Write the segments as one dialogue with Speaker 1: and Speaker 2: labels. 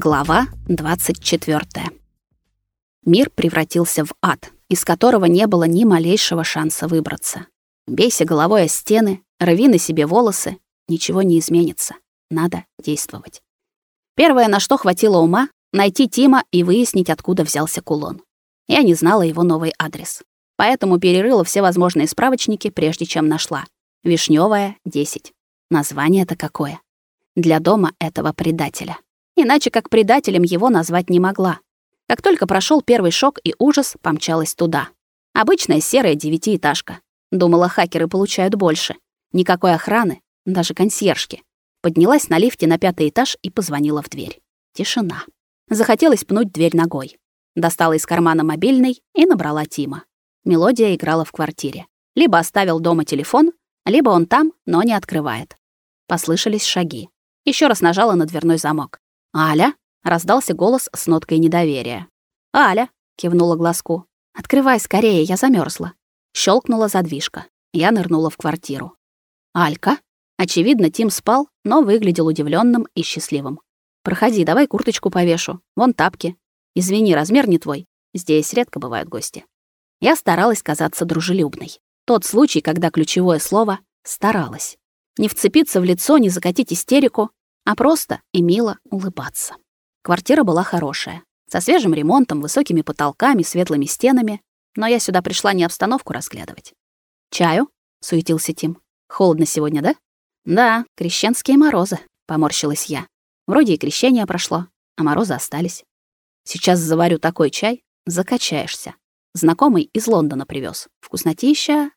Speaker 1: Глава 24. Мир превратился в ад, из которого не было ни малейшего шанса выбраться. Бейся головой о стены, рви на себе волосы, ничего не изменится. Надо действовать. Первое, на что хватило ума, найти Тима и выяснить, откуда взялся кулон. Я не знала его новый адрес. Поэтому перерыла все возможные справочники, прежде чем нашла. Вишневая, 10. Название-то какое? Для дома этого предателя. Иначе как предателем его назвать не могла. Как только прошел первый шок и ужас, помчалась туда. Обычная серая девятиэтажка. Думала, хакеры получают больше. Никакой охраны, даже консьержки. Поднялась на лифте на пятый этаж и позвонила в дверь. Тишина. Захотелось пнуть дверь ногой. Достала из кармана мобильный и набрала Тима. Мелодия играла в квартире. Либо оставил дома телефон, либо он там, но не открывает. Послышались шаги. Еще раз нажала на дверной замок. «Аля?» — раздался голос с ноткой недоверия. «Аля!» — кивнула глазку. «Открывай скорее, я замерзла. Щелкнула задвижка. Я нырнула в квартиру. «Алька?» Очевидно, Тим спал, но выглядел удивленным и счастливым. «Проходи, давай курточку повешу. Вон тапки. Извини, размер не твой. Здесь редко бывают гости». Я старалась казаться дружелюбной. Тот случай, когда ключевое слово «старалась». Не вцепиться в лицо, не закатить истерику, а просто и мило улыбаться. Квартира была хорошая, со свежим ремонтом, высокими потолками, светлыми стенами, но я сюда пришла не обстановку разглядывать. «Чаю?» — суетился Тим. «Холодно сегодня, да?» «Да, крещенские морозы», — поморщилась я. Вроде и крещение прошло, а морозы остались. Сейчас заварю такой чай, закачаешься. Знакомый из Лондона привез. Вкуснотища.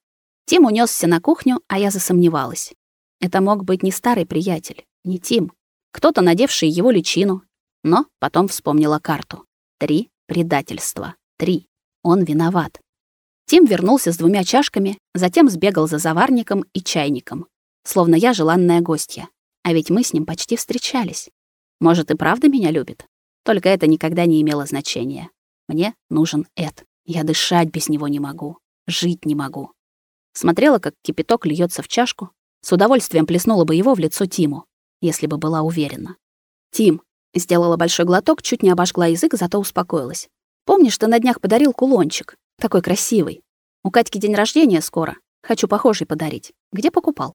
Speaker 1: Тим унесся на кухню, а я засомневалась. Это мог быть не старый приятель, не Тим, кто-то надевший его личину, но потом вспомнила карту. Три предательства. Три. Он виноват. Тим вернулся с двумя чашками, затем сбегал за заварником и чайником, словно я желанная гостья. А ведь мы с ним почти встречались. Может, и правда меня любит? Только это никогда не имело значения. Мне нужен Эд. Я дышать без него не могу, жить не могу. Смотрела, как кипяток льется в чашку, с удовольствием плеснула бы его в лицо Тиму если бы была уверена. «Тим», — сделала большой глоток, чуть не обожгла язык, зато успокоилась. «Помнишь, ты на днях подарил кулончик? Такой красивый. У Катьки день рождения скоро. Хочу похожий подарить. Где покупал?»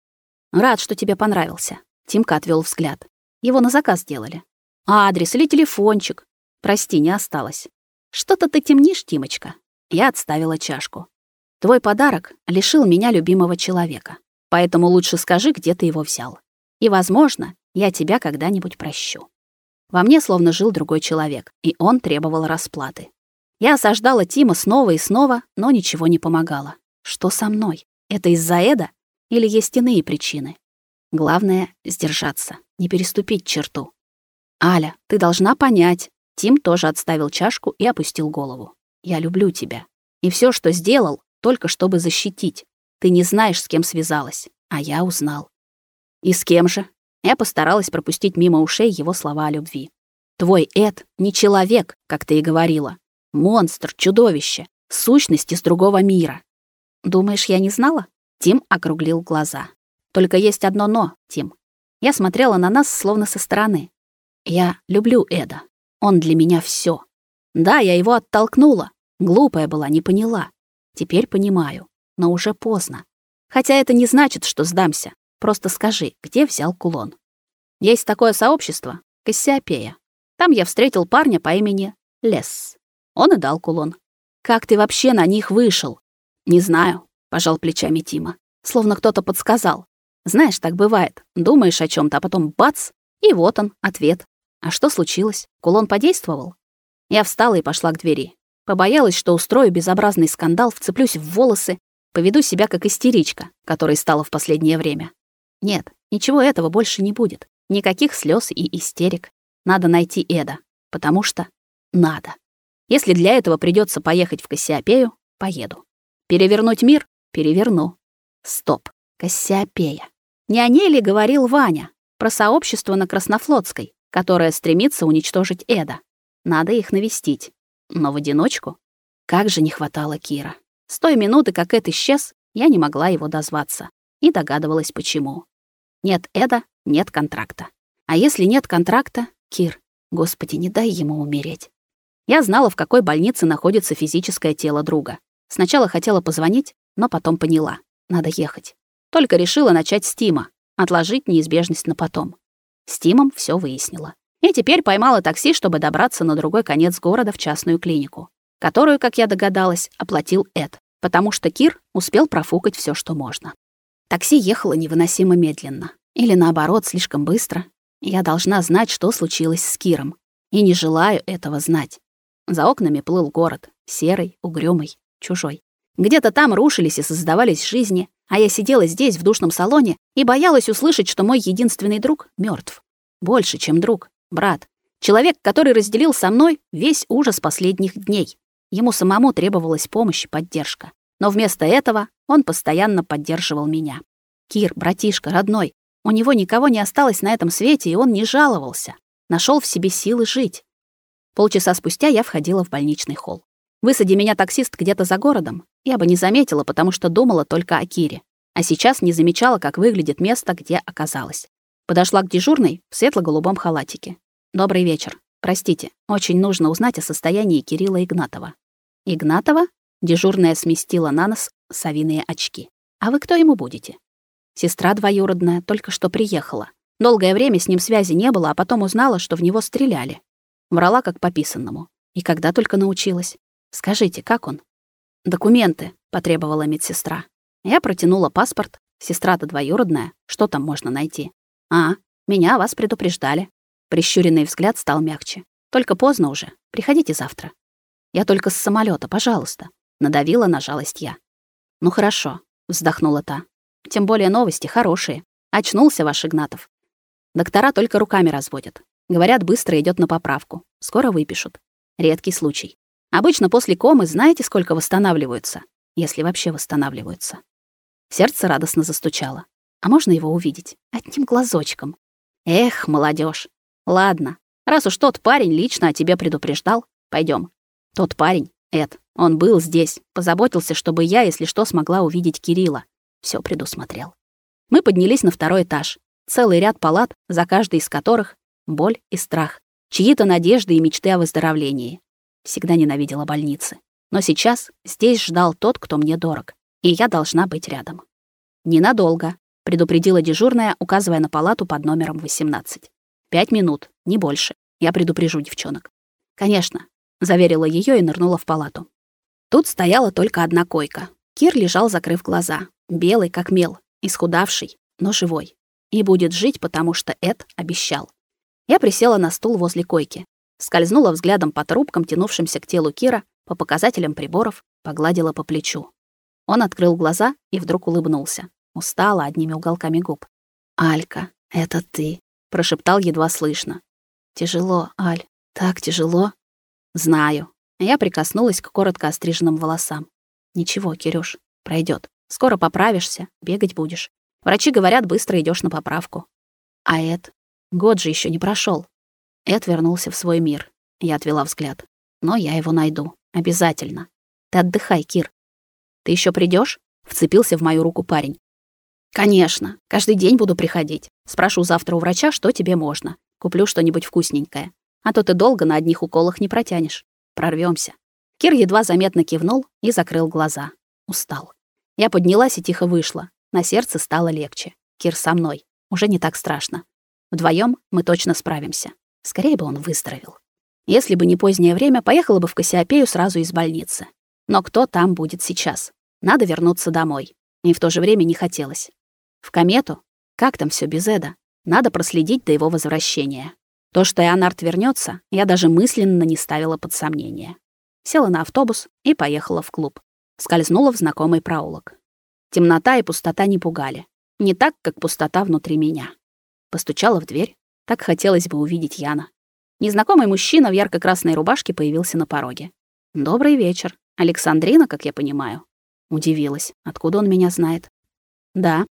Speaker 1: «Рад, что тебе понравился». Тимка отвел взгляд. «Его на заказ сделали. А адрес или телефончик? Прости, не осталось. Что-то ты темнишь, Тимочка». Я отставила чашку. «Твой подарок лишил меня любимого человека. Поэтому лучше скажи, где ты его взял. И, возможно, я тебя когда-нибудь прощу. Во мне словно жил другой человек, и он требовал расплаты. Я осаждала Тима снова и снова, но ничего не помогало. Что со мной? Это из-за Эда или есть иные причины? Главное — сдержаться, не переступить черту. «Аля, ты должна понять». Тим тоже отставил чашку и опустил голову. «Я люблю тебя. И все, что сделал, только чтобы защитить. Ты не знаешь, с кем связалась, а я узнал. И с кем же? Я постаралась пропустить мимо ушей его слова о любви. Твой Эд не человек, как ты и говорила. Монстр, чудовище, сущность из другого мира. Думаешь, я не знала? Тим округлил глаза. Только есть одно «но», Тим. Я смотрела на нас словно со стороны. Я люблю Эда. Он для меня все. Да, я его оттолкнула. Глупая была, не поняла. Теперь понимаю, но уже поздно. Хотя это не значит, что сдамся. Просто скажи, где взял кулон? Есть такое сообщество, Кассиопея. Там я встретил парня по имени Лес. Он и дал кулон. Как ты вообще на них вышел? Не знаю, пожал плечами Тима. Словно кто-то подсказал. Знаешь, так бывает. Думаешь о чем то а потом бац, и вот он, ответ. А что случилось? Кулон подействовал? Я встала и пошла к двери. Побоялась, что устрою безобразный скандал, вцеплюсь в волосы, поведу себя как истеричка, которой стала в последнее время. Нет, ничего этого больше не будет. Никаких слез и истерик. Надо найти Эда, потому что надо. Если для этого придется поехать в Кассиопею, поеду. Перевернуть мир? Переверну. Стоп. Кассиопея. Не о ней ли говорил Ваня? Про сообщество на Краснофлотской, которое стремится уничтожить Эда. Надо их навестить. Но в одиночку? Как же не хватало Кира. С той минуты, как Эд исчез, я не могла его дозваться. И догадывалась, почему. Нет Эда, нет контракта. А если нет контракта, Кир, Господи, не дай ему умереть. Я знала, в какой больнице находится физическое тело друга. Сначала хотела позвонить, но потом поняла. Надо ехать. Только решила начать с Тима, отложить неизбежность на потом. С Тимом все выяснила. И теперь поймала такси, чтобы добраться на другой конец города в частную клинику, которую, как я догадалась, оплатил Эд, потому что Кир успел профукать все, что можно. Такси ехало невыносимо медленно. Или наоборот, слишком быстро. Я должна знать, что случилось с Киром. И не желаю этого знать. За окнами плыл город. Серый, угрюмый, чужой. Где-то там рушились и создавались жизни, а я сидела здесь, в душном салоне, и боялась услышать, что мой единственный друг мертв. Больше, чем друг, брат. Человек, который разделил со мной весь ужас последних дней. Ему самому требовалась помощь и поддержка. Но вместо этого он постоянно поддерживал меня. Кир, братишка, родной, у него никого не осталось на этом свете, и он не жаловался. Нашел в себе силы жить. Полчаса спустя я входила в больничный холл. Высади меня таксист где-то за городом, я бы не заметила, потому что думала только о Кире. А сейчас не замечала, как выглядит место, где оказалась. Подошла к дежурной в светло-голубом халатике. «Добрый вечер. Простите, очень нужно узнать о состоянии Кирилла Игнатова». «Игнатова?» Дежурная сместила на нос совиные очки. «А вы кто ему будете?» «Сестра двоюродная, только что приехала. Долгое время с ним связи не было, а потом узнала, что в него стреляли. Врала как по писанному. И когда только научилась. Скажите, как он?» «Документы», — потребовала медсестра. Я протянула паспорт. Сестра-то двоюродная. Что там можно найти? «А, меня вас предупреждали». Прищуренный взгляд стал мягче. «Только поздно уже. Приходите завтра». «Я только с самолета, пожалуйста». Надавила на жалость я. «Ну хорошо», — вздохнула та. «Тем более новости хорошие. Очнулся ваш Игнатов. Доктора только руками разводят. Говорят, быстро идет на поправку. Скоро выпишут. Редкий случай. Обычно после комы знаете, сколько восстанавливаются? Если вообще восстанавливаются. Сердце радостно застучало. А можно его увидеть? Одним глазочком. Эх, молодежь. Ладно, раз уж тот парень лично о тебе предупреждал, пойдем. Тот парень, Эд, он был здесь, позаботился, чтобы я, если что, смогла увидеть Кирилла. Все предусмотрел. Мы поднялись на второй этаж. Целый ряд палат, за каждой из которых боль и страх, чьи-то надежды и мечты о выздоровлении. Всегда ненавидела больницы. Но сейчас здесь ждал тот, кто мне дорог, и я должна быть рядом. Ненадолго, предупредила дежурная, указывая на палату под номером 18. Пять минут, не больше. Я предупрежу девчонок. Конечно, заверила ее и нырнула в палату. Тут стояла только одна койка. Кир лежал, закрыв глаза, белый как мел, исхудавший, но живой. И будет жить, потому что Эд обещал. Я присела на стул возле койки, скользнула взглядом по трубкам, тянувшимся к телу Кира, по показателям приборов, погладила по плечу. Он открыл глаза и вдруг улыбнулся, устало одними уголками губ. «Алька, это ты», — прошептал едва слышно. «Тяжело, Аль, так тяжело». «Знаю». Я прикоснулась к коротко остриженным волосам. «Ничего, Кирюш, пройдет. Скоро поправишься, бегать будешь. Врачи говорят, быстро идешь на поправку». «А Эд? Год же еще не прошел. Эд вернулся в свой мир. Я отвела взгляд. «Но я его найду. Обязательно. Ты отдыхай, Кир. Ты еще придешь? Вцепился в мою руку парень. Конечно. Каждый день буду приходить. Спрошу завтра у врача, что тебе можно. Куплю что-нибудь вкусненькое. А то ты долго на одних уколах не протянешь. Прорвемся. Кир едва заметно кивнул и закрыл глаза. Устал. Я поднялась и тихо вышла. На сердце стало легче. Кир со мной. Уже не так страшно. Вдвоем мы точно справимся. Скорее бы он выздоровел. Если бы не позднее время, поехала бы в Кассиопею сразу из больницы. Но кто там будет сейчас? Надо вернуться домой. И в то же время не хотелось. В комету? Как там все без Эда? Надо проследить до его возвращения. То, что Эонард вернется, я даже мысленно не ставила под сомнение. Села на автобус и поехала в клуб. Скользнула в знакомый проулок. Темнота и пустота не пугали. Не так, как пустота внутри меня. Постучала в дверь. Так хотелось бы увидеть Яна. Незнакомый мужчина в ярко-красной рубашке появился на пороге. «Добрый вечер. Александрина, как я понимаю». Удивилась. Откуда он меня знает? «Да.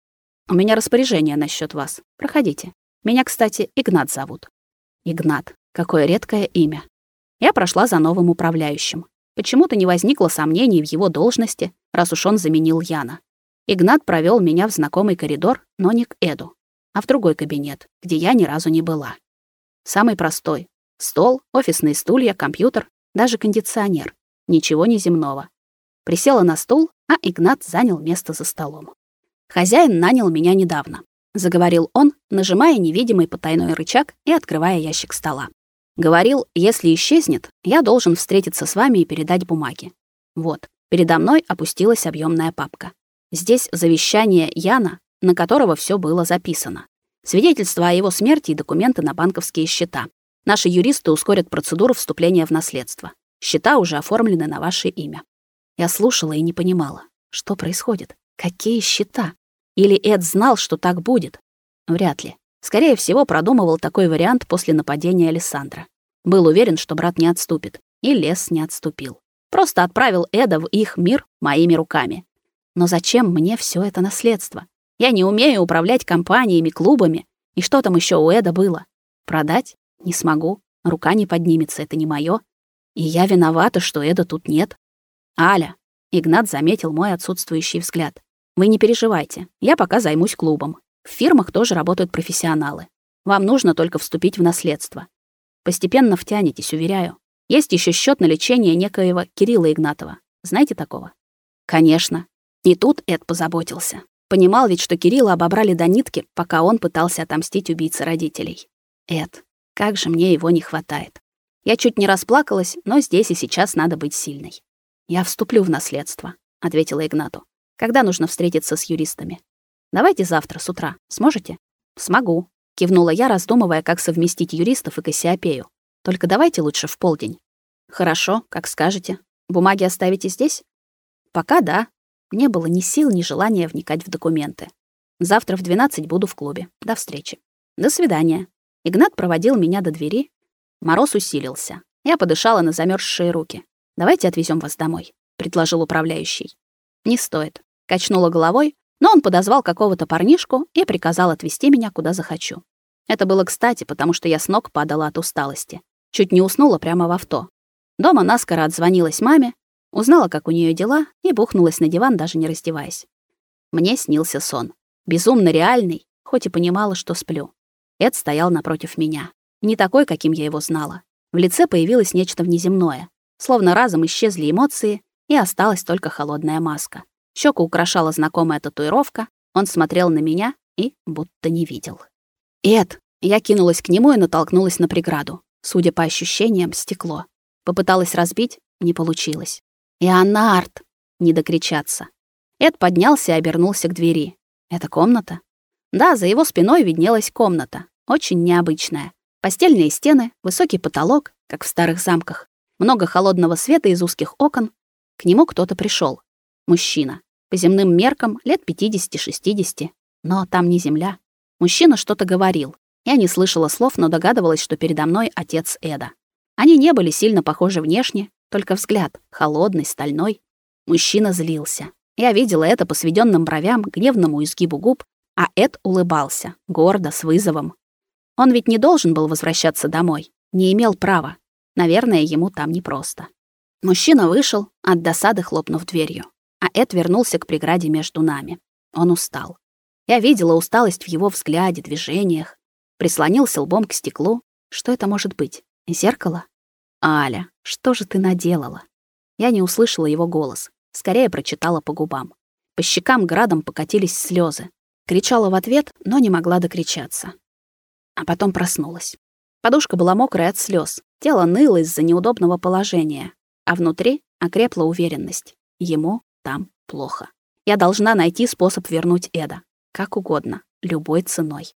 Speaker 1: У меня распоряжение насчет вас. Проходите. Меня, кстати, Игнат зовут». Игнат. Какое редкое имя. Я прошла за новым управляющим. Почему-то не возникло сомнений в его должности, раз уж он заменил Яна. Игнат провел меня в знакомый коридор, но не к Эду, а в другой кабинет, где я ни разу не была. Самый простой, Стол, офисные стулья, компьютер, даже кондиционер. Ничего неземного. Присела на стул, а Игнат занял место за столом. Хозяин нанял меня недавно, заговорил он, нажимая невидимый потайной рычаг и открывая ящик стола. Говорил, если исчезнет, я должен встретиться с вами и передать бумаги. Вот, передо мной опустилась объемная папка. Здесь завещание Яна, на которого все было записано. Свидетельство о его смерти и документы на банковские счета. Наши юристы ускорят процедуру вступления в наследство. Счета уже оформлены на ваше имя. Я слушала и не понимала, что происходит. Какие счета? Или Эд знал, что так будет? Вряд ли. Скорее всего, продумывал такой вариант после нападения Александра. Был уверен, что брат не отступит, и лес не отступил. Просто отправил Эда в их мир моими руками. Но зачем мне все это наследство? Я не умею управлять компаниями, клубами. И что там еще у Эда было? Продать? Не смогу. Рука не поднимется, это не мое. И я виновата, что Эда тут нет. Аля, Игнат заметил мой отсутствующий взгляд. Вы не переживайте, я пока займусь клубом. В фирмах тоже работают профессионалы. Вам нужно только вступить в наследство. Постепенно втянетесь, уверяю. Есть еще счет на лечение некоего Кирилла Игнатова. Знаете такого? Конечно. И тут Эд позаботился. Понимал ведь, что Кирилла обобрали до нитки, пока он пытался отомстить убийце родителей. Эд, как же мне его не хватает. Я чуть не расплакалась, но здесь и сейчас надо быть сильной. Я вступлю в наследство, ответила Игнату. Когда нужно встретиться с юристами? Давайте завтра с утра. Сможете? Смогу, кивнула я, раздумывая, как совместить юристов и Кассиопею. Только давайте лучше в полдень. Хорошо, как скажете. Бумаги оставите здесь? Пока да. Не было ни сил, ни желания вникать в документы. Завтра в 12 буду в клубе. До встречи. До свидания. Игнат проводил меня до двери. Мороз усилился. Я подышала на замерзшие руки. Давайте отвезем вас домой, предложил управляющий. Не стоит, качнула головой, но он подозвал какого-то парнишку и приказал отвезти меня куда захочу. Это было кстати, потому что я с ног падала от усталости. Чуть не уснула прямо в авто. Дома наскоро отзвонилась маме, узнала, как у нее дела, и бухнулась на диван, даже не раздеваясь. Мне снился сон. Безумно реальный, хоть и понимала, что сплю. Эд стоял напротив меня. Не такой, каким я его знала. В лице появилось нечто внеземное. Словно разом исчезли эмоции, и осталась только холодная маска. Щеку украшала знакомая татуировка, он смотрел на меня и будто не видел. «Эд!» Я кинулась к нему и натолкнулась на преграду. Судя по ощущениям, стекло. Попыталась разбить, не получилось. «Ионард!» Не докричаться. Эд поднялся и обернулся к двери. «Это комната?» Да, за его спиной виднелась комната. Очень необычная. Постельные стены, высокий потолок, как в старых замках. Много холодного света из узких окон. К нему кто-то пришел. Мужчина. По земным меркам лет 50-60. Но там не земля. Мужчина что-то говорил. Я не слышала слов, но догадывалась, что передо мной отец Эда. Они не были сильно похожи внешне, только взгляд, холодный, стальной. Мужчина злился. Я видела это по сведённым бровям, гневному изгибу губ, а Эд улыбался, гордо, с вызовом. Он ведь не должен был возвращаться домой, не имел права. Наверное, ему там непросто. Мужчина вышел, от досады хлопнув дверью, а Эд вернулся к преграде между нами. Он устал. Я видела усталость в его взгляде, движениях. Прислонился лбом к стеклу. Что это может быть? Зеркало? Аля, что же ты наделала? Я не услышала его голос, скорее прочитала по губам. По щекам градом покатились слезы. Кричала в ответ, но не могла докричаться. А потом проснулась. Подушка была мокрая от слез, тело ныло из-за неудобного положения, а внутри окрепла уверенность. Ему там плохо. Я должна найти способ вернуть Эда. Как угодно, любой ценой.